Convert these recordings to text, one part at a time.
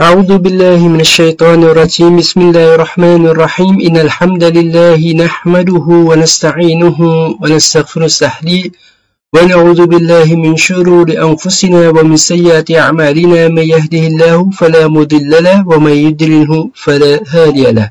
أعوذ بالله من الشيطان الرجيم. بسم الله الرحمن الرحيم. إن الحمد لله نحمده ونستعينه ونستغفر السحلي ونعوذ بالله من شرور أنفسنا ومن سيئات أعمالنا. من يهده الله فلا مضل له ومن يضلله فلا هادي له.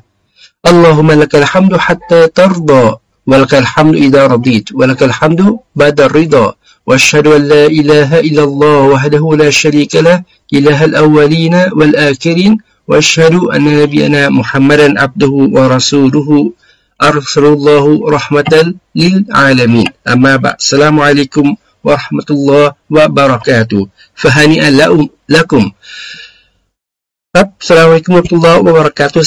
اللهم لك الحمد حتى ترضى ولك الحمد إذا رضيت. ولك الحمد بعد الرضا. وأشهد أن لا إله إلا الله وحده لا شريك له إله الأولين والآخرين وأشهد أن نبينا محمدا عبده ورسوله. أرسل الله رحمة للعالمين. أما بعد السلام عليكم ورحمة الله وبركاته. فهنيئا لكم. السلام عليكم ورحمة ครับสลาวิคุมุตุลลอฮฺวะบรักาตุ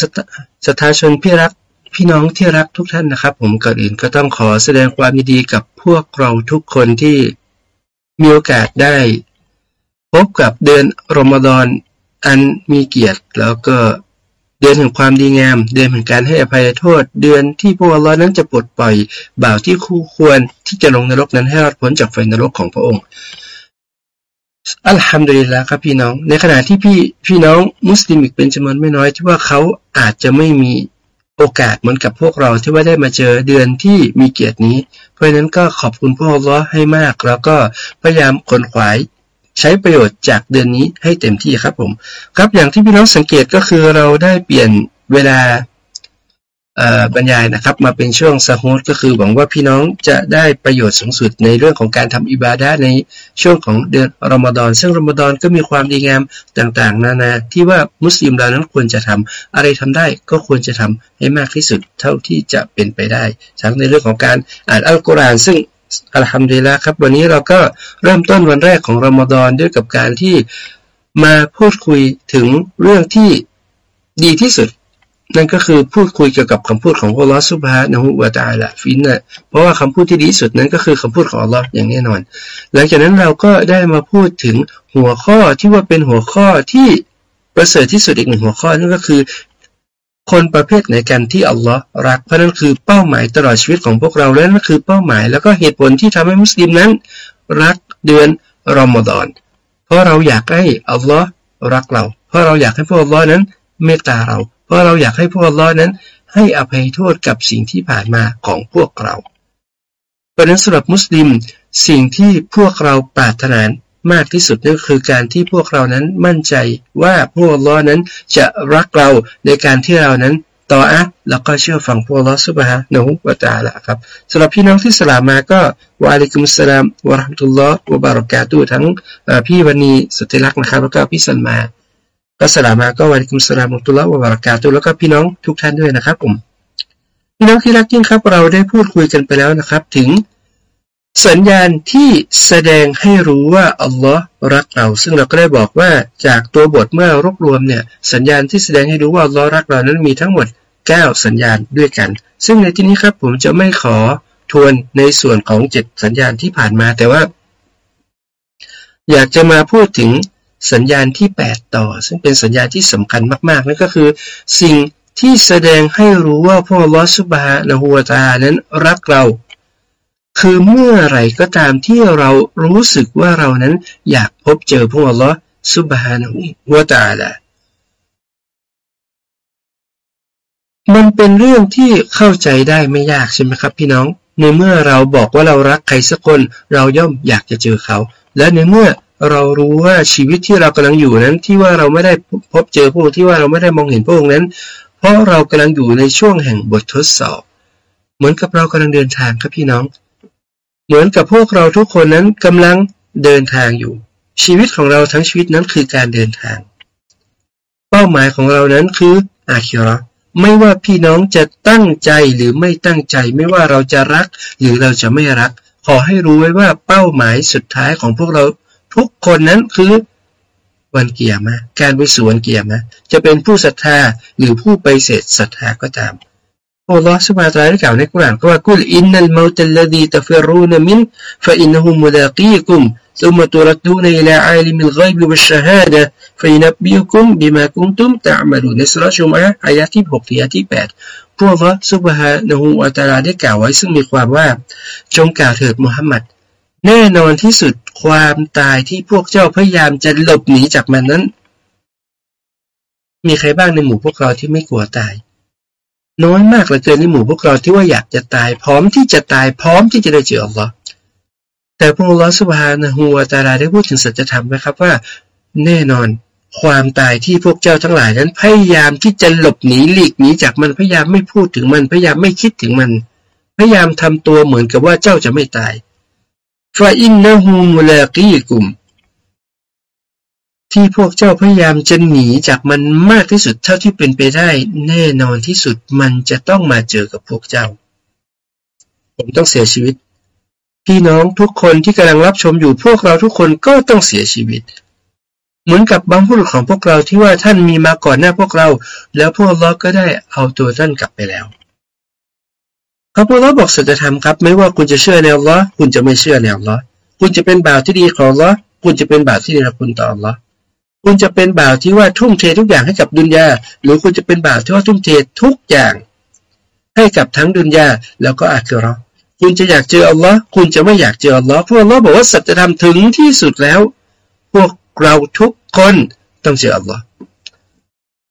สัทธาชนพี่รักพี่น้องที่รักทุกท่านนะครับพี่น้องที่รักทุกท่านนะครับผมก่อนอื่นก็ต้องขอแสดงความดีกับพวกเราทุกคนที่ มีโอกาสได้ พบกับเดือนรอมฎอนอันมีเกียรติ แล้วก็เดือนแห่งความดีงาม เดือนแห่งการให้อภัยโทษ เดือนที่พวกเรานั้นจะปลดปล่อยบ่าวที่คู่ควรที่จะลงนรกนั้นให้รอดพ้นจากไฟนรกของพระองค์อัลฮัมดุลิลละครับพี่น้อง ในขณะที่พี่พี่น้องมุสลิมอีกเป็นจำนวนไม่น้อยที่ว่าเขาอาจจะไม่มี โอกาสเหมือนกับพวกเราที่ว่าได้มาเจอเดือนที่มีเกียรตินี้ เพราะฉะนั้นก็ขอบคุณพ่อเราให้มาก แล้วก็พยายามขนขวายใช้ประโยชน์จากเดือนนี้ให้เต็มที่ครับผม ครับอย่างที่พี่น้องสังเกตก็คือเราได้เปลี่ยนเวลา บรรยายนะครับมาเป็นช่วงสฮูดก็คือหวังว่าพี่น้องจะได้ประโยชน์สูงสุดในเรื่องของการทำอิบาดะในช่วงของเดือนรอมฎอนซึ่งรอมฎอนก็มีความดีงามต่างๆ นานาที่ว่ามุสลิมเรานั้นควรจะทำอะไรทำได้ก็ควรจะทำให้มากที่สุดเท่าที่จะเป็นไปได้ ทั้งในเรื่องของการอ่านอัลกุรอานซึ่งอัลฮัมดุลิลละครับ วันนี้เราก็เริ่มต้นวันแรกของรอมฎอนด้วยกับการที่มาพูดคุยถึงเรื่องที่ดีที่สุด นั่นก็คือพูดคุยเกี่ยวกับคำพูดของอัลลอฮฺสุบฮานะฮุวาตาละฟินนะเพราะว่าคำพูดที่ดีที่สุดนั้นก็คือคำพูดของอัลลอฮ์อย่างแน่นอน หลังจากนั้นเราก็ได้มาพูดถึงหัวข้อที่ว่าเป็นหัวข้อที่ประเสริฐที่สุดอีกหนึ่งหัวข้อนั่นก็คือคนประเภทไหนกันที่อัลลอฮ์รัก เพราะนั่นคือเป้าหมายตลอดชีวิตของพวกเราและนั่นคือเป้าหมาย แล้วก็เหตุผลที่ทำให้มุสลิมนั้น รักเดือนรอมฎอน เพราะเราอยากให้อัลลอฮ์รักเรา เพราะเราอยากให้พวกอัลลอฮ์นั้นเมตตาเรา เพราะเราอยากให้พวกเรานั้น ให้อภัยโทษกับสิ่งที่ผ่านมาของพวกเราเพราะนั้นสำหรับมุสลิม สิ่งที่พวกเราปรารถนามากที่สุดนั่นคือการที่พวกเรานั้นมั่นใจว่าพวกเรานั้นจะรักเราในการที่เรานั้นต่ออะแล้วก็เชื่อฟังพวกเราสุบฮะนะฮุวะตาละครับสำหรับพี่น้องที่สลามมาก็วะอะลัยกุมุสลามวะราะห์มะตุลลอฮ์วะบารอกาตุทั้งพี่วันนีสติลักษ์นะครับ แล้วก็พี่สันมา ก็สลามาก็วันกุมสลามุตุลละวะบารกาตุแล้วก็พี่น้องทุกท่านด้วยนะครับผมพี่น้องที่รักยิ่งครับ เราได้พูดคุยกันไปแล้วนะครับ ถึงสัญญาณที่แสดงให้รู้ว่าอัลลอฮ์รักเรา ซึ่งเราก็ได้บอกว่าจากตัวบทเมื่อรวบรวมเนี่ยสัญญาณที่แสดงให้รู้ว่าอัลลอฮ์รักเรานั้นมีทั้งหมด 9 สัญญาณด้วยกัน ซึ่งในที่นี้ครับผมจะไม่ขอทวนในส่วนของ 7 สัญญาณที่ผ่านมา แต่ว่า อยากจะมาพูดถึง สัญญาณที่ 8 ต่อ ซึ่งเป็นสัญญาณที่สำคัญมากๆนั่นก็คือ สิ่งที่แสดงให้รู้ว่าพระลอสุบานะฮูวตานั้นรักเรา คือเมื่อไรก็ตามที่เรารู้สึกว่าเรานั้นอยากพบเจอพระลอสุบานะฮูวตาละมันเป็นเรื่องที่เข้าใจได้ไม่ยากใช่ไหมครับ พี่น้อง ในเมื่อเราบอกว่าเรารักใครสักคน เราย่อมอยากจะเจอเขา และในเมื่อ เรารู้ว่าชีวิตที่เรากำลังอยู่นั้นที่ว่าเราไม่ได้พบเจอพวกที่ว่าเราไม่ได้มองเห็นพวกนั้น เพราะเรากำลังอยู่ในช่วงแห่งบททดสอบ เหมือนกับเรากำลังเดินทางครับพี่น้อง เหมือนกับพวกเราทุกคนนั้นกำลังเดินทางอยู่ ชีวิตของเราทั้งชีวิตนั้นคือการเดินทาง เป้าหมายของเรานั้นคืออาคิรอไม่ว่าพี่น้องจะตั้งใจหรือไม่ตั้งใจ ไม่ว่าเราจะรัก หรือเราจะไม่รัก ขอให้รู้ไว้ว่าเป้าหมายสุดท้ายของพวกเรา ทุกคนนั้นคือวันเกียรมาการไปสู่วันเกียรมาจะเป็นผู้ศรัทธาหรือผู้ไปเสดศรัทธาก็ตามอัลลอฮฺสุบฮาตาได้กล่าวในกุรอานว่ากุลอินนัลมาตัลลดีตฟิรูนมินฟะอินนุฮุมุลากีกุม ثم تردون إلى عالم الغيب والشهادة فينبئكم بما كنتم تعملون ในสุรชุมะอายะที่6ถึงอายะที่8พวกอัลลอฮฺซุบฮานะฮูวะตาลาได้กล่าวไว้ซึ่งมีความว่าจงกล่าวเถิดมุฮัมมัด แน่นอนที่สุดความตายที่พวกเจ้าพยายามจะหลบหนีจากมันนั้น มีใครบ้างในหมู่พวกเราที่ไม่กลัวตาย น้อยมากเหลือเกินในหมู่พวกเราที่ว่าอยากจะตาย พร้อมที่จะตายพร้อมที่จะได้เจออัลลอฮ์แต่พระองค์สุบฮานะฮูวาตาลาได้พูดถึงสัจธรรมไหมครับว่า แน่นอนความตายที่พวกเจ้าทั้งหลายนั้นพยายามที่จะหลบหนีหลีกหนีจากมันพยายามไม่พูดถึงมันพยายามไม่คิดถึงมัน พยายามทำตัวเหมือนกับว่าเจ้าจะไม่ตาย ฟาอินนะฮูมุลากีกุมที่พวกเจ้าพยายามจะหนีจากมันมากที่สุดเท่าที่เป็นไปได้ แน่นอนที่สุดมันจะต้องมาเจอกับพวกเจ้า ผมต้องเสียชีวิต พี่น้องทุกคนที่กำลังรับชมอยู่พวกเราทุกคนก็ต้องเสียชีวิต เหมือนกับบางผู้ของพวกเราที่ว่าท่านมีมาก่อนหน้าพวกเรา แล้วพวกเราก็ได้เอาตัวท่านกลับไปแล้ว พระพุทธเราบอกสัจธรรมครับ ไม่ว่าคุณจะเชื่อในอัลลอฮ์คุณจะไม่เชื่อในอัลลอฮ์คุณจะเป็นบ่าวที่ดีของอัลลอฮ์คุณจะเป็นบ่าวที่ดีกับคุณต่ออัลลอฮ์คุณจะเป็นบ่าวที่ว่าทุ่มเททุกอย่างให้กับดุนยาหรือคุณจะเป็นบ่าวที่ว่าทุ่มเททุกอย่าง ให้กับทั้งดุนยาแล้วก็อาคิรอคุณจะอยากเจออัลลอฮ์คุณจะไม่อยากเจออัลลอฮ์เพราะอัลลอฮ์บอกว่าสัจธรรมถึงที่สุดแล้ว พวกเราทุกคนต้องเจออัลลอฮ์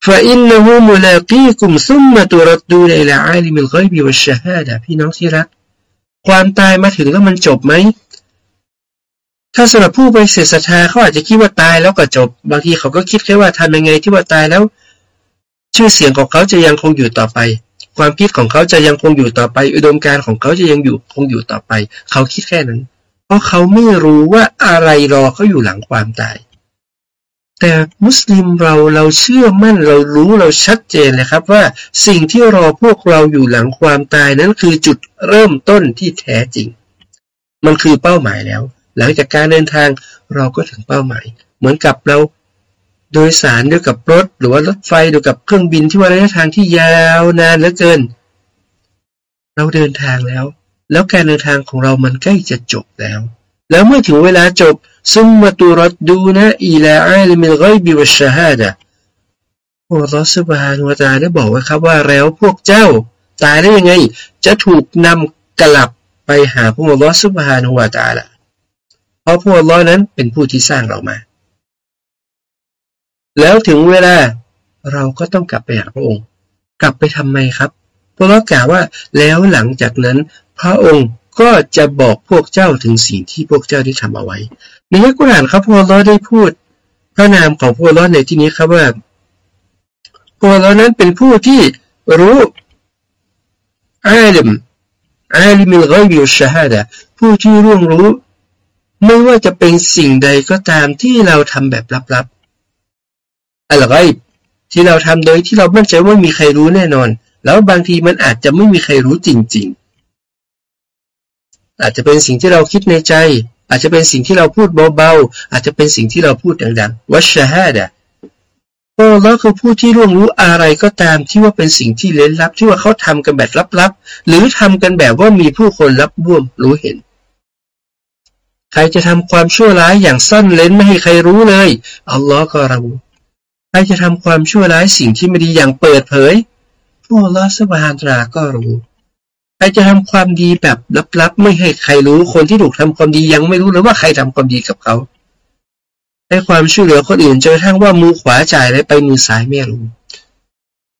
فإنه ملاقيكم ثم تردون إلى عالم الغيب والشهادة พี่น้องที่รักความตายมาถึงแล้วมันจบไหมถ้าสำหรับผู้ไปเสียศรัทธาเขาอาจจะคิดว่าตายแล้วก็จบ บางทีเขาก็คิดแค่ว่าทำยังไงที่ว่าตายแล้ว ชื่อเสียงของเขาจะยังคงอยู่ต่อไป ความคิดของเขาจะยังคงอยู่ต่อไป อุดมการของเขาจะยังอยู่คงอยู่ต่อไป เขาคิดแค่นั้น เพราะเขาไม่รู้ว่าอะไรรอเขาอยู่หลังความตาย แต่มุสลิมเราเราเชื่อมั่นเรารู้เราชัดเจนเลยครับว่าสิ่งที่รอพวกเราอยู่หลังความตายนั้นคือจุดเริ่มต้นที่แท้จริง มันคือเป้าหมายแล้ว หลังจากการเดินทางเราก็ถึงเป้าหมาย เหมือนกับเราโดยสารด้วยกับรถ หรือว่ารถไฟด้วยกับเครื่องบินที่ว่าระยะทางที่ยาวนานเหลือเกิน เราเดินทางแล้ว แล้วการเดินทางของเรามันใกล้จะจบแล้ว แล้วเมื่อถึงเวลาจบซุมมาตุรัดดูนะอิลาอัลมิลไกบิวัชชาฮาดะพวกลอสุบฮานุวตาได้บอกไว้ครับว่าแล้วพวกเจ้าตายได้ยังไง จะถูกนำกลับไปหาพวกลอสุบฮานุวตาละเพราะพวกลอนั้นเป็นผู้ที่สร้างเรามา แล้วถึงเวลาเราก็ต้องกลับไปหาพระองค์ กลับไปทำไมครับพวกเรากล่าวว่าแล้วหลังจากนั้นพระองค์ ก็จะบอกพวกเจ้าถึงสิ่งที่พวกเจ้าได้ทำเอาไว้ ในยักกุรานครับพวกเราได้พูด พระนามของพวกเราในที่นี้ครับว่าพวกเรานั้นเป็นผู้ที่รู้อาลิมอาลิมิลไกบิอุชฮาดะผู้ที่ร่วงรู้ ไม่ว่าจะเป็นสิ่งใดก็ตามที่เราทำแบบลับๆอะไรที่เราทำโดยที่เรามั่นใจว่ามีใครรู้แน่นอน แล้วบางทีมันอาจจะไม่มีใครรู้จริง ๆ อาจจะเป็นสิ่งที่เราคิดในใจ อาจจะเป็นสิ่งที่เราพูดเบาๆ อาจจะเป็นสิ่งที่เราพูดดังๆวัชฮาดะโอ้แล้วคือผู้ที่ร่วงรู้อะไรก็ตามที่ว่าเป็นสิ่งที่เล้นลับ ที่ว่าเขาทำกันแบบลับๆ หรือทำกันแบบว่ามีผู้คนรับร่วมรู้เห็น ใครจะทำความชั่วร้ายอย่างซ่อนเล้นไม่ให้ใครรู้เลย อัลลอฮ์ก็รู้ใครจะทำความชั่วร้ายสิ่งที่ไม่ดีอย่างเปิดเผยผู้อัลลอฮ์สบานตราก็รู้ ใครจะทำความดีแบบลับ ๆ ไม่ให้ใครรู้ คนที่ถูกทำความดียังไม่รู้เลยว่าใครทำความดีกับเขา ให้ความช่วยเหลือคนอื่นจนทั้งว่ามือขวาจ่ายแล้วไปมือซ้ายไม่รู้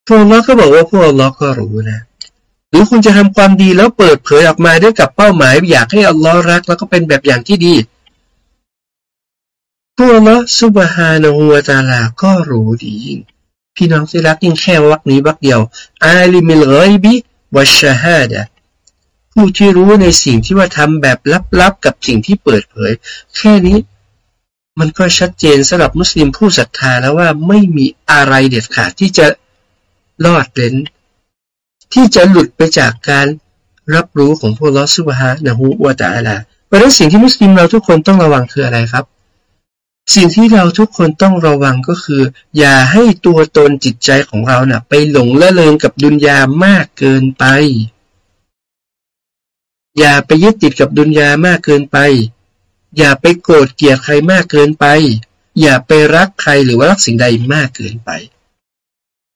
พวกเราก็บอกว่าพวกเราก็รู้นะ หรือคุณจะทำความดีแล้วเปิดเผยออกมาด้วยกับเป้าหมาย อยากให้อัลลอฮ์รักแล้วก็เป็นแบบอย่างที่ดี พวกเราสุบฮานะฮูวาตาลาก็รู้ดียิ่งพี่น้องที่รักยิ่งแค่วักนี้วักเดียวอาลิมิลไกบิ วัชฮาดะผู้ที่รู้ในสิ่งที่ว่าทำแบบลับๆกับสิ่งที่เปิดเผย แค่นี้ มันก็ชัดเจนสำหรับมุสลิมผู้ศรัทธาแล้วว่าไม่มีอะไรเด็ดขาดที่จะรอดเล้น ที่จะหลุดไปจากการรับรู้ของพวกลอสุบฮานะฮูวาตาลาเพราะนั้นสิ่งที่มุสลิมเราทุกคนต้องระวังคืออะไรครับ สิ่งที่เราทุกคนต้องระวังก็คือ อย่าให้ตัวตนจิตใจของเรานะ่ะ ไปหลงละเลงกับดุนยามากเกินไป อย่าไปยึดติดกับดุนยามากเกินไป อย่าไปโกรธเกลียดใครมากเกินไป อย่าไปรักใครหรือว่ารักสิ่งใดมากเกินไป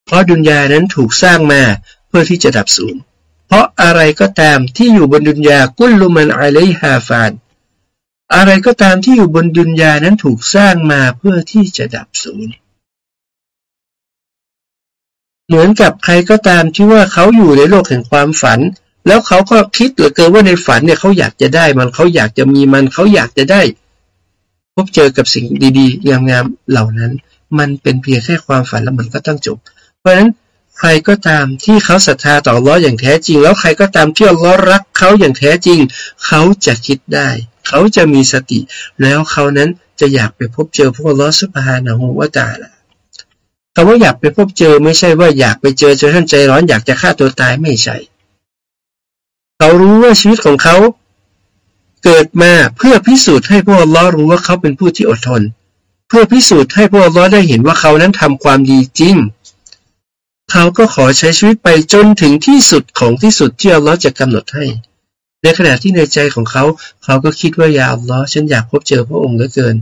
เพราะดุนยานั้นถูกสร้างมาเพื่อที่จะดับสูญเพราะอะไรก็ตามที่อยู่บนดุนยากุลลุมันอะลัยฮาฟาน อะไรก็ตามที่อยู่บนดุนยานั้นถูกสร้างมาเพื่อที่จะดับสูญเหมือนกับใครก็ตามที่ว่าเขาอยู่ในโลกแห่งความฝัน แล้วเขาก็คิดเหลือเกินว่าในฝันเนี่ยเขาอยากจะได้มันเขาอยากจะมีมันเขาอยากจะได้ พบเจอกับสิ่งดีๆงามๆเหล่านั้น มันเป็นเพียงแค่ความฝันแล้วมันก็ต้องจบ เพราะฉะนั้นใครก็ตามที่เขาศรัทธาต่อร้ออย่างแท้จริง แล้วใครก็ตามที่ร้อรักเขาอย่างแท้จริง เขาจะคิดได้ เขาจะมีสติ แล้วเขานั้นจะอยากไปพบเจอพวกลอสุภานะฮูวาตาละคำว่าอยากไปพบเจอไม่ใช่ว่าอยากไปเจอจนท่านใจร้อนอยากจะฆ่าตัวตายไม่ใช่ เขารู้ว่าชีวิตของเขา เกิดมาเพื่อพิสูจน์ให้พวกลอรู้ว่าเขาเป็นผู้ที่อดทน เพื่อพิสูจน์ให้พวกลอได้เห็นว่าเขานั้นทำความดีจริง เขาก็ขอใช้ชีวิตไปจนถึงที่สุดของที่สุดที่อัลลอฮ์จะกำหนดให้ ในขณะที่ในใจของเขา เขาก็คิดว่ายาอัลลอฮ์ฉันอยากพบเจอพระองค์เหลือเกิน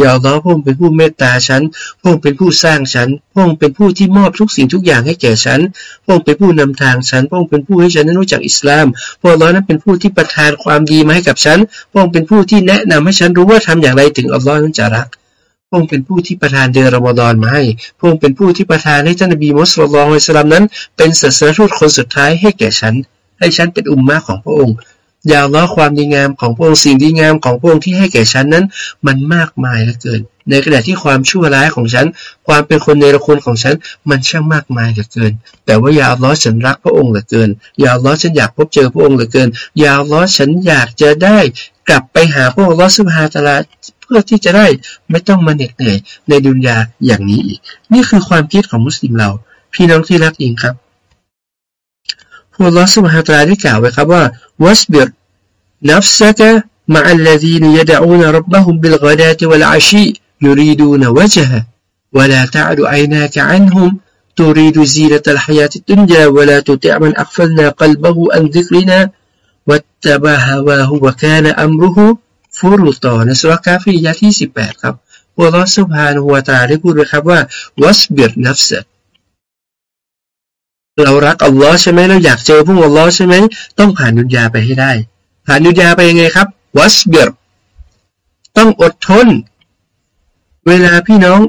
ยาอัลลอฮ์พระองค์เป็นผู้เมตตาฉันพระองค์เป็นผู้สร้างฉันพระองค์เป็นผู้ที่มอบทุกสิ่งทุกอย่างให้แก่ฉันพระองค์เป็นผู้นำทางฉันพระองค์เป็นผู้ให้ฉันนั้นรู้จักอิสลามพระองค์นั้นเป็นผู้ที่ประทานความดีมาให้กับฉันพระองค์เป็นผู้ที่แนะนำให้ฉันรู้ว่าทำอย่างไรถึงอัลลอฮ์นั้นจะรักพระองค์เป็นผู้ที่ประทานเดือนรอมฎอนมาให้ พระองค์เป็นผู้ที่ประทานให้ท่านนบีมุสลิมองอิสลามนั้น เป็นศาสนทูตคนสุดท้ายให้แก่ฉัน ให้ฉันเป็นอุมมะของพระองค์ ยาวล้อความดีงามของพระองค์สิ่งดีงามของพระองค์ที่ให้แก่ฉันนั้น มันมากมายเหลือเกิน ในขณะที่ความชั่วร้ายของฉัน ความเป็นคนในระคุณของฉัน มันช่างมากมายเหลือเกิน แต่ว่ายาวล้อฉันรักพระองค์เหลือเกิน ยาวล้อฉันอยากพบเจอพระองค์เหลือเกิน ยาวล้อฉันอยากจะได้กลับไปหาพระองค์ลอสุภาตลาเพื่อที่จะได้ไม่ต้องมาเหน็ดเหนื่อยในดุนยาอย่างนี้อีก นี่คือความคิดของมุสลิมเรา พี่น้องที่รักจริงครับ พระลอสุภาตลาได้กล่าวไว้ครับว่าวัสเบิร์ نفسك مع الذين يدعون ربهم بالغداة والعشي يريدون وجهه ولا تعد عيناك عنهم تريد زينة الحياة الدنيا ولا تطع من أغفلنا قلبه عن ذكرنا วัตตบาฮาวาฮุวกานอัมรุฮุฟุรุตอในสุรกาฟียะที่สิบแปดครับอัลลอฮฺสุบฮานะฮูวาตาได้พูดไว้ครับว่าวัส เรารักอัลลอฮ์ใช่ไหมเราอยากเจอพวกอัลลอฮ์ใช่ไหมต้องผ่านดุนยาไปให้ได้ ผ่านดุนยาไปยังไงครับวัสเบิร์ต้องอดทน เวลาพี่น้อง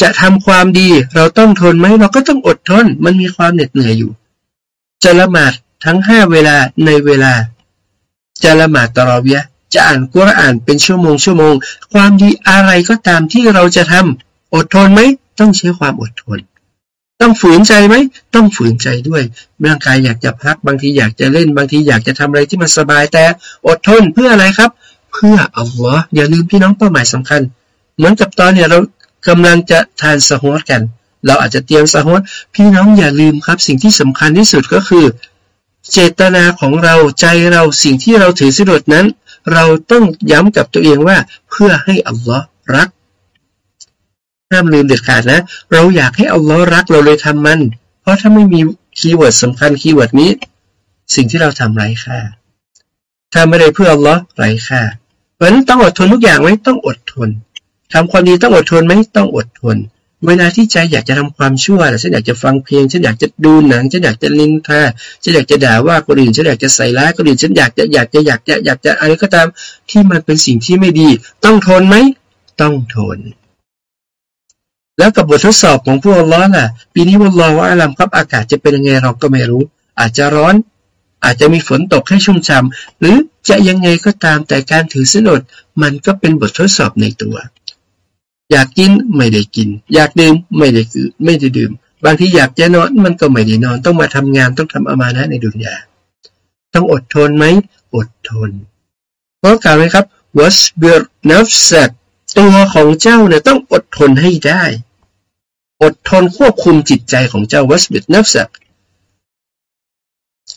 จะทำความดี เราต้องทนไหมเราก็ต้องอดทน มันมีความเหน็ดเหนื่อยอยู่ จะละหมาดทั้งห้าเวลาในเวลา จะละหมาดตรอเวียจะอ่านกุรอานเป็นชั่วโมงชั่วโมง ความดีอะไรก็ตามที่เราจะทำอดทนไหมต้องใช้ความอดทน ต้องฝืนใจไหม ต้องฝืนใจด้วย ร่างกายอยากจะพัก บางทีอยากจะเล่น บางทีอยากจะทำอะไรที่มันสบาย แต่อดทนเพื่ออะไรครับ เพื่ออัลลอฮ์อย่าลืมพี่น้องเป้าหมายสำคัญ เหมือนกับตอนเนี่ยเรากำลังจะทานสฮอตกัน เราอาจจะเตรียมสฮอตพี่น้องอย่าลืมครับ สิ่งที่สำคัญที่สุดก็คือ เจตนาของเราใจเราสิ่งที่เราถือสิรดนั้น เราต้องย้ำกับตัวเองว่าเพื่อให้อัลลอฮ์รัก ห้ามลืมเด็ดขาดนะ เราอยากให้อัลลอฮ์รักเราเลยทำมัน เพราะถ้าไม่มีkeyword สำคัญ keyword นี้ สิ่งที่เราทำไร้ค่าถ้าไม่ได้เพื่ออัลลอฮ์ไร้ค่าเพราะนั้นต้องอดทนทุกอย่างไหมต้องอดทนทำความดีต้องอดทนไหมต้องอดทน เวลาที่ใจอยากจะทำความชั่วฉันอยากจะฟังเพลงฉันอยากจะดูหนังฉันอยากจะนินทาฉันอยากจะด่าว่าคนอื่นฉันอยากจะใส่ร้ายคนอื่นฉันอยากจะอยากจะอยากจะอยากจะอะไรก็ตามที่มันเป็นสิ่งที่ไม่ดี ต้องทนไหมต้องทน แล้วกับบททดสอบของพวกล้อล่ะ ปีนี้วันรอว่าอารามครับอากาศจะเป็นยังไงเราก็ไม่รู้ อาจจะร้อน อาจจะมีฝนตกให้ชุ่มฉ่าหรือจะยังไงก็ตามแต่การถือสนดมันก็เป็นบททดสอบในตัว อยากกินไม่ได้กิน อยากดื่มไม่ได้คือไม่ได้ดื่ม บางทีอยากจะนอนมันก็ไม่ได้นอน ต้องมาทำงานต้องทำอามานะในดุนยาต้องอดทนไหมอดทนเพราะกล่าวไหมครับวัสเบิร์นัฟสักตัวของเจ้าเนี่ยต้องอดทนให้ได้ อดทนควบคุมจิตใจของเจ้าวัสบิร์นัฟสัก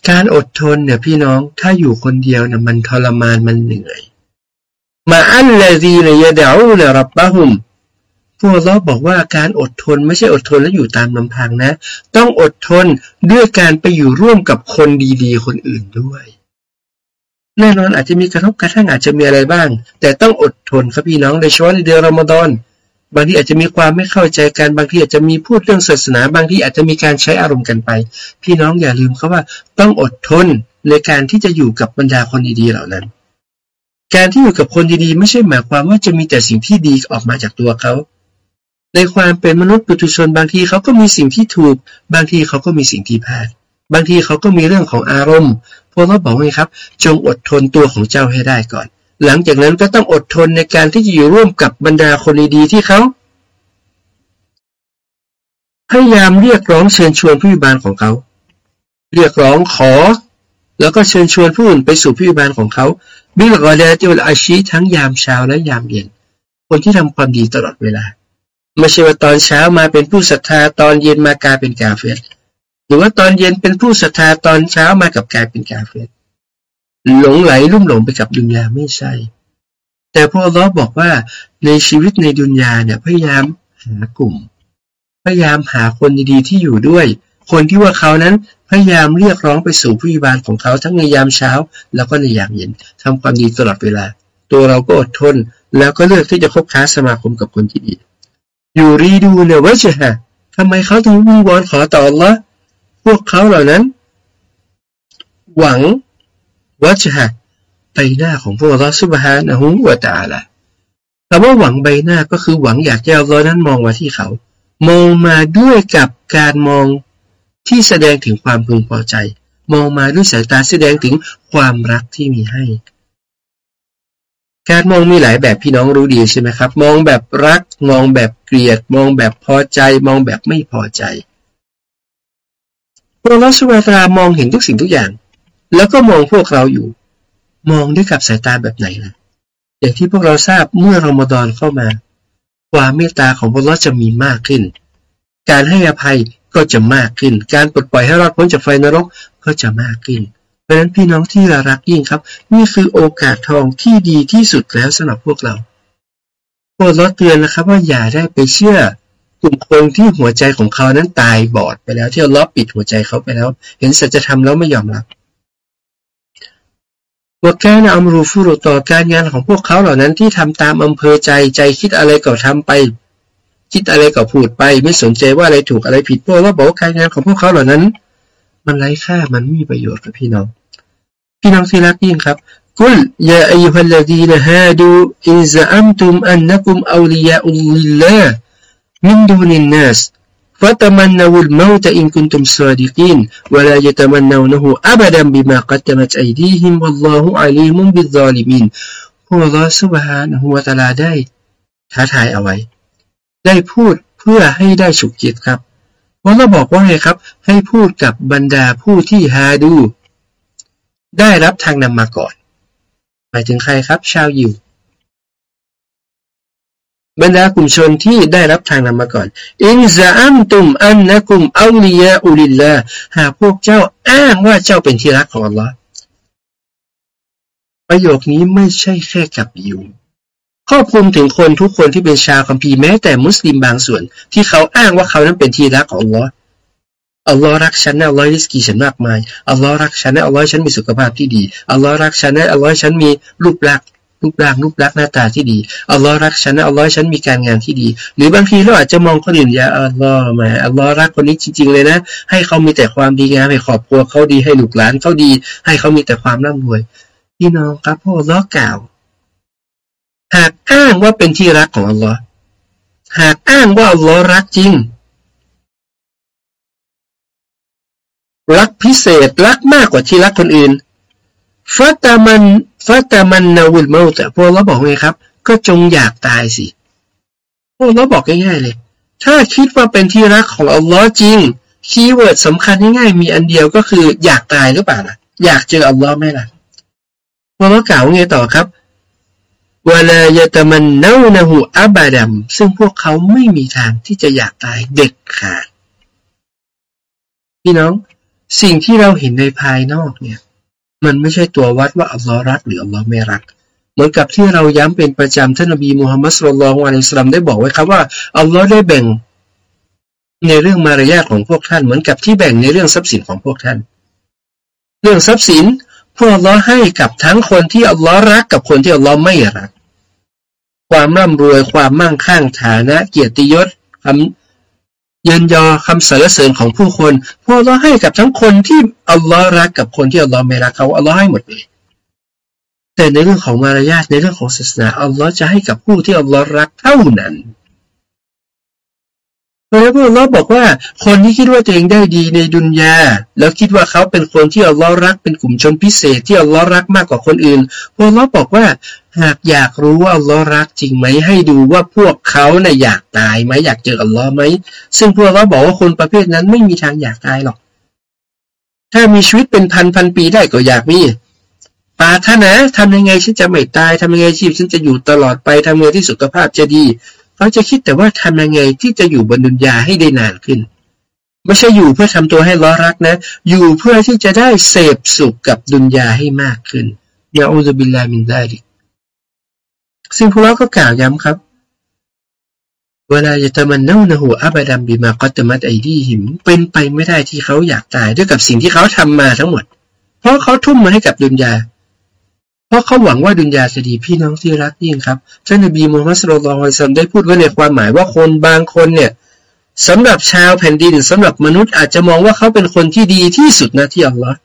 การอดทนเนี่ยพี่น้องถ้าอยู่คนเดียวเนี่ยมันทรมานมันเหนื่อยมาอันลดีเนยเดาเนรับบะฮุมพวกเราบอกว่าการอดทนไม่ใช่อดทนแล้วอยู่ตามลำพังนะ ต้องอดทนด้วยการไปอยู่ร่วมกับคนดีๆ คนอื่นด้วย แน่นอนอาจจะมีกระทบกระทั่งอาจจะมีอะไรบ้าง แต่ต้องอดทนครับพี่น้องในช่วงในเดือนรอมฎอน บางทีอาจจะมีความไม่เข้าใจกันบางทีอาจจะมีพูดเรื่องศาสนา บางทีอาจจะมีการใช้อารมณ์กันไป พี่น้องอย่าลืมเขาว่าต้องอดทนในการที่จะอยู่กับบรรดาคนดีๆเหล่านั้น การที่อยู่กับคนดีๆ ไม่ใช่หมายความว่าจะมีแต่สิ่งที่ดีออกมาจากตัวเขา ในความเป็นมนุษย์ปุถุชน บางทีเขาก็มีสิ่งที่ถูก บางทีเขาก็มีสิ่งที่พลาดบางทีเขาก็มีเรื่องของอารมณ์พวกเราบอกไงครับ จงอดทนตัวของเจ้าให้ได้ก่อน หลังจากนั้นก็ต้องอดทนในการที่จะอยู่ร่วมกับบรรดาคนดีๆที่เขาพยายามเรียกร้องเชิญชวนผู้บิบาลของเขา เรียกร้องขอ แล้วก็เชิญชวนผู้อื่นไปสู่ผู้บิบาลของเขาบิลกอเดติวลอาชีทั้งยามเช้าและยามเย็น คนที่ทำความดีตลอดเวลา ไม่ใช่ว่าตอนเช้ามาเป็นผู้ศรัทธาตอนเย็นมากลายเป็นกาเฟสหรือว่าตอนเย็นเป็นผู้ศรัทธาตอนเช้ามากับกลายเป็นกาเฟส หลงไหลลุ่มหลงไปกับดุนยาไม่ใช่ แต่พอเราบอกว่าในชีวิตในดุนยาเนี่ยพยายามหากลุ่ม พยายามหาคนดีๆที่อยู่ด้วย คนที่ว่าเขานั้นพยายามเรียกร้องไปสู่ผู้ยิบาลของเขาทั้งในยามเช้า แล้วก็ในยามเย็นทำความดีตลอดเวลา ตัวเราก็อดทน แล้วก็เลือกที่จะคบค้าสมาคมกับคนที่ดี อยู่รีดูเนี่ยว่าจะฮะทำไมเขาถึงมีวอนขอต่อละพวกเขาเหล่านั้น หวัง ว่าจะฮะใบหน้าของพวกเราสุบฮานะฮุวาตาละคำว่าหวังใบหน้าก็คือหวังอยากจะเอาเรานั้นมองมาที่เขา มองมาด้วยกับการมองที่แสดงถึงความพึงพอใจ มองมาด้วยสายตาแสดงถึงความรักที่มีให้ การมองมีหลายแบบพี่น้องรู้ดีใช่ไหมครับ มองแบบรัก มองแบบเกลียด มองแบบพอใจ มองแบบไม่พอใจพระลอสวาตรามองเห็นทุกสิ่งทุกอย่าง แล้วก็มองพวกเราอยู่ มองด้วยกับสายตาแบบไหนล่ะ อย่างที่พวกเราทราบเมื่อรอมฎอนเข้ามา ความเมตตาของพระลอจะมีมากขึ้น การให้อภัยก็จะมากขึ้น การปลดปล่อยให้รอดพ้นจากไฟนรกก็จะมากขึ้น เพราะฉะนั้นพี่น้องที่รักยิ่งครับ นี่คือโอกาสทองที่ดีที่สุดแล้วสำหรับพวกเราพวกเราเตือนนะครับว่าอย่าได้ไปเชื่อกลุ่มคนที่หัวใจของเขานั้นตายบอดไปแล้วที่เราปิดหัวใจเขาไปแล้ว เห็นสัจธรรมแล้วไม่ยอมรับ ว่าแกนอัมรูฟุรุต่อการงานของพวกเขาเหล่านั้นที่ทำตามอำเภอใจใจคิดอะไรก็ทำไป คิดอะไรก็พูดไป ไม่สนใจว่าอะไรถูกอะไรผิดพวกเราบอกว่าการงานของพวกเขาเหล่านั้น มันไร้ค่ามันไม่มีประโยชน์กับพี่น้อง พี่น้องที่รักยิ่งครับกุลยาอัยฮัลลดีนฮาดูอินซะอัมตุมอันนักุมอัลลียาอุลลิลลาห์มินดูนินนัส فتمنوا الموت إن كنتم صادقين ولا يتمنونه أبدا بما قدمت أيديهم والله عليم بالظالمين พวกเราสุบฮานะฮูวะตาลาได้ท้าทายเอาไว้ ได้พูดเพื่อให้ได้ฉุกคิดครับว่าเราบอกว่าไงครับ ให้พูดกับบรรดาผู้ที่ฮาดู ได้รับทางนำมาก่อนหมายถึงใครครับ ชาวยิว บรรดากลุ่มชนที่ได้รับทางนำมาก่อน อินซาอัมตุมอันนะกุมอัลลียาอุลิลลาหากพวกเจ้าอ้างว่าเจ้าเป็นที่รักของอัลลอฮ์ประโยคนี้ไม่ใช่แค่กับยิวครอบคลุมถึงคนทุกคนที่เป็นชาวคัมภีร์แม้แต่มุสลิมบางส่วน ที่เขาอ้างว่าเขานั้นเป็นที่รักของอัลลอฮ์อัลลอฮ์รักฉันนะอัลลอฮ์ริสกีฉันมากมายอัลลอฮ์รักฉันนะอัลลอฮ์ฉันมีสุขภาพที่ดีอัลลอฮ์รักฉันนะอัลลอฮ์ฉันมีรูปลักษณ์ รูปร่างรูปลักษณ์หน้าตาที่ดีอัลลอฮ์รักฉันอัลลอฮ์ฉันมีการงานที่ดี หรือบางทีเราอาจจะมองคนอื่นอย่าอัลลอฮ์มาอัลลอฮ์รักคนนี้จริง ๆ เลยนะ ให้เขามีแต่ความดีงามให้ครอบครัวเขาดีให้ลูกหลานเขาดี ให้เขามีแต่ความร่ำรวยพี่น้องครับพ่ออัลลอฮ์กล่าว หากอ้างว่าเป็นที่รักของอัลลอฮ์หากอ้างว่าอัลลอฮ์รักจริงรักพิเศษรักมากกว่าที่รักคนอื่นฟัตามัน ฟัตามันนาวิลเมาแต่พวกเราบอกไงครับ ก็จงอยากตายสิ พวกเราบอกง่ายๆเลย ถ้าคิดว่าเป็นที่รักของอัลลอฮ์จริง keyword สำคัญง่ายๆมีอันเดียวก็คืออยากตายหรือเปล่าล่ะ อยากเจออัลลอฮ์ไหมล่ะพวกเรากล่าวไงต่อครับوَلَا يَتَمَنَّوْنَهُ أَبَدًاซึ่งพวกเขาไม่มีทางที่จะอยากตายเด็ดขาดพี่น้อง สิ่งที่เราเห็นในภายนอกเนี่ย มันไม่ใช่ตัววัดว่าอัลลอฮ์รักหรืออัลลอฮ์ไม่รัก เหมือนกับที่เราย้ำเป็นประจำท่านนบีมูฮัมมัดصلى الله عليه وسلمได้บอกไว้ครับว่าอัลลอฮ์ได้แบ่งในเรื่องมารยาทของพวกท่าน เหมือนกับที่แบ่งในเรื่องทรัพย์สินของพวกท่าน เรื่องทรัพย์สินพวกอัลลอฮ์ให้กับทั้งคนที่อัลลอฮ์รักกับคนที่อัลลอฮ์ไม่รัก ความร่ำรวยความมั่งคั่งฐานะ เกียรติยศคำ เยินยอคำสรรเสริญของผู้คนพวกเราให้กับทั้งคนที่อัลลอฮ์รักกับคนที่อัลลอฮ์ไม่รักเขาอัลลอฮ์ให้หมดเลยแต่ในเรื่องของมารยาทในเรื่องของศาสนาอัลลอฮ์จะให้กับผู้ที่อัลลอฮ์รักเท่านั้นแล้วพวกเราบอกว่า คนที่คิดว่าตัวเองได้ดีในดุนยาแล้วคิดว่าเขาเป็นคนที่อัลลอฮ์รักเป็นกลุ่มชนพิเศษที่อัลลอฮ์รักมากกว่าคนอื่นพวกเราบอกว่า หากอยากรู้ว่าอัลลอฮ์รักจริงไหมให้ดูว่าพวกเขาเนะ่ยอยากตายไหมอยากเจออัลลอฮ์ไหมซึ่งพวกเราบอกว่าคนประเภทนั้นไม่มีทางอยากตายหรอก ถ้ามีชีวิตเป็นพันพันปีได้ก็อยากมีปาถนาทำยังไงฉันจะไม่ตายทำยังไงชีวิตฉันจะอยู่ตลอดไปทำยังไงที่สุขภาพจะดีเขาจะคิดแต่ว่าทำยังไงที่จะอยู่บนดุนยาให้ได้นานขึ้น ไม่ใช่อยู่เพื่อทำตัวให้ล้อรักนะ อยู่เพื่อที่จะได้เสพสุขกับดุนยาให้มากขึ้นยาอุซบิลลามินได้ดิ ซึ่งพวกเราก็กล่าวย้ำครับเวลาจะตมันเน่านะหูอับดัมบีมากัตมัดไอดีหิม เป็นไปไม่ได้ที่เขาอยากตายด้วยกับสิ่งที่เขาทำมาทั้งหมด เพราะเขาทุ่มมาให้กับดุนยา เพราะเขาหวังว่าดุนยาจะดีพี่น้องที่รักยิ่งครับท่านนบีมูฮัมมัดสุลลัลฮซัมได้พูดไว้ในความหมายว่าคนบางคนเนี่ยสำหรับชาวแผ่นดินสำหรับมนุษย์อาจจะมองว่าเขาเป็นคนที่ดีที่สุดนะที่อัลลอฮ์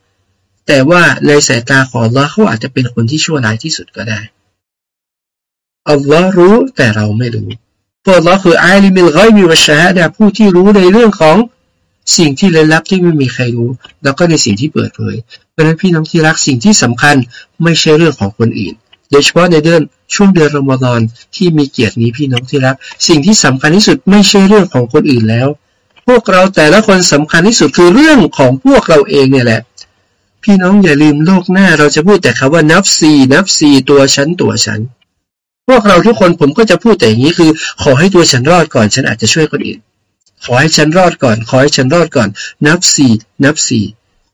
แต่ว่าในสายตาของอัลลอฮ์เขาอาจจะเป็นคนที่ชั่วร้ายที่สุดก็ได้ อัลลอฮ์รู้แต่เราไม่รู้พวกเราคืออาลิมิลไกมีวะชาดะผู้ที่รู้ในเรื่องของสิ่งที่ลึกลับที่ไม่มีใครรู้ แล้วก็ในสิ่งที่เปิดเผยเพราะนั้นพี่น้องที่รักสิ่งที่สำคัญไม่ใช่เรื่องของคนอื่นโดยเฉพาะในเดือนช่วงเดือนรอมฎอนที่มีเกียรตินี้พี่น้องที่รัก สิ่งที่สำคัญที่สุดไม่ใช่เรื่องของคนอื่นแล้ว พวกเราแต่ละคนสำคัญที่สุดคือเรื่องของพวกเราเองเนี่ยแหละ พี่น้องอย่าลืมโลกหน้าเราจะพูดแต่คำว่านับซีนับซีตัวฉันตัวฉัน พวกเราทุกคนผมก็จะพูดแต่อย่างนี้คือ ขอให้ตัวฉันรอดก่อน ฉันอาจจะช่วยคนอื่น ขอให้ฉันรอดก่อน ขอให้ฉันรอดก่อน นับสี่นับสี่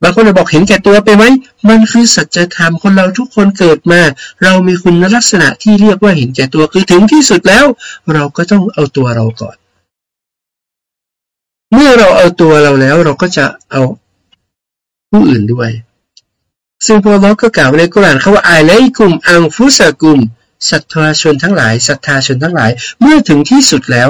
บางคนจะบอกเห็นแก่ตัวไปไหม มันคือสัจธรรมคนเราทุกคนเกิดมา เรามีคุณลักษณะที่เรียกว่าเห็นแก่ตัวคือถึงที่สุดแล้ว เราก็ต้องเอาตัวเราก่อน เมื่อเราเอาตัวเราแล้วเราก็จะเอาผู้อื่นด้วย ซึ่งพอเราก็กล่าวในกุรานเขาว่าอาไลกุมอังฟุสกุม ศรัทธาชนทั้งหลายศรัทธาชนทั้งหลาย เมื่อถึงที่สุดแล้ว